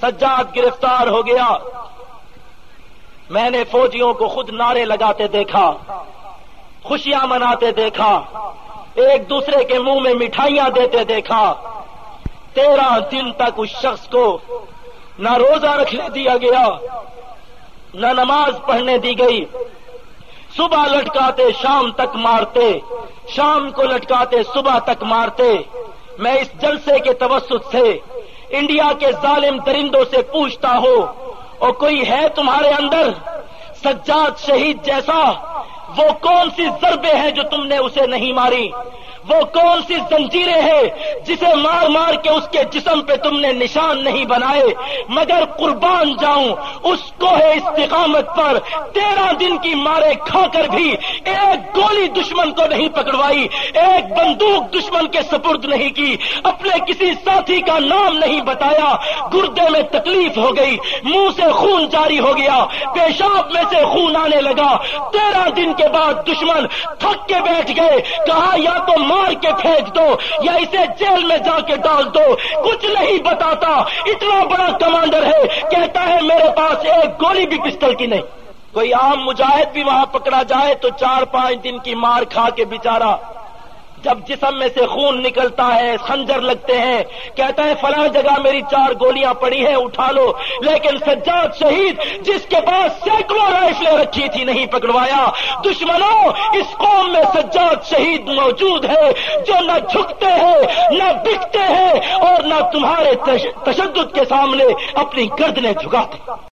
سجاد گرفتار ہو گیا۔ میں نے فوجیوں کو خود نعرے لگاتے دیکھا، خوشیاں مناتے دیکھا، ایک دوسرے کے منہ میں مٹھائیاں دیتے دیکھا۔ تیرہ دن تک اس شخص کو نہ روزہ رکھنے دیا گیا، نہ نماز پڑھنے دی گئی۔ صبح لٹکاتے، شام تک مارتے، شام کو لٹکاتے، صبح تک مارتے۔ میں اس جلسے کے توسط سے انڈیا کے ظالم درندوں سے پوچھتا ہوں اور کوئی ہے تمہارے اندر؟ سجاد شہید جیسا، وہ کون سی ضربے ہیں جو تم نے اسے نہیں ماری؟ وہ کون سی زنجیریں ہیں جسے مار مار کے اس کے جسم پہ تم نے نشان نہیں بنائے؟ مگر قربان جاؤں، اس کو ہے استقامت پر تیرہ دن کی مارے کھا کر بھی ایک گولی دشمن کو نہیں پکڑوائی، ایک بندوق دشمن کے سپرد نہیں کی۔ اپنے کسی ساتھی کا نام نہیں بتایا۔ گردے میں تکلیف ہو گئی، منہ سے خون جاری ہو گیا۔ پیشاب میں سے خون آنے لگا۔ تیرہ دن کے بعد دشمن تھک کے بیٹھ گئے۔ کہا، یا تو مار کے پھینک دو، یا اسے جیل میں جا کے ڈال دو۔ کچھ نہیں بتاتا۔ اتنا بڑا کمانڈر ہے، کہتا ہے، میرے پاس ایک گولی بھی پسٹل کی نہیں۔ کوئی عام مجاہد بھی وہاں پکڑا جائے تو چار پانچ دن کی مار کھا کے بےچارا جب جسم میں سے خون نکلتا ہے، خنجر لگتے ہیں، کہتا ہے، فلاں جگہ میری چار گولیاں پڑی ہیں، اٹھا لو۔ لیکن سجاد شہید، جس کے پاس سینکڑوں رائفلیں رکھی تھی، نہیں پکڑوایا۔ دشمنوں، اس قوم میں سجاد شہید موجود ہے۔ جو نہ جھکتے ہیں، نہ بکتے ہیں اور نہ تمہارے تشدد کے سامنے اپنی گردنیں جھکاتے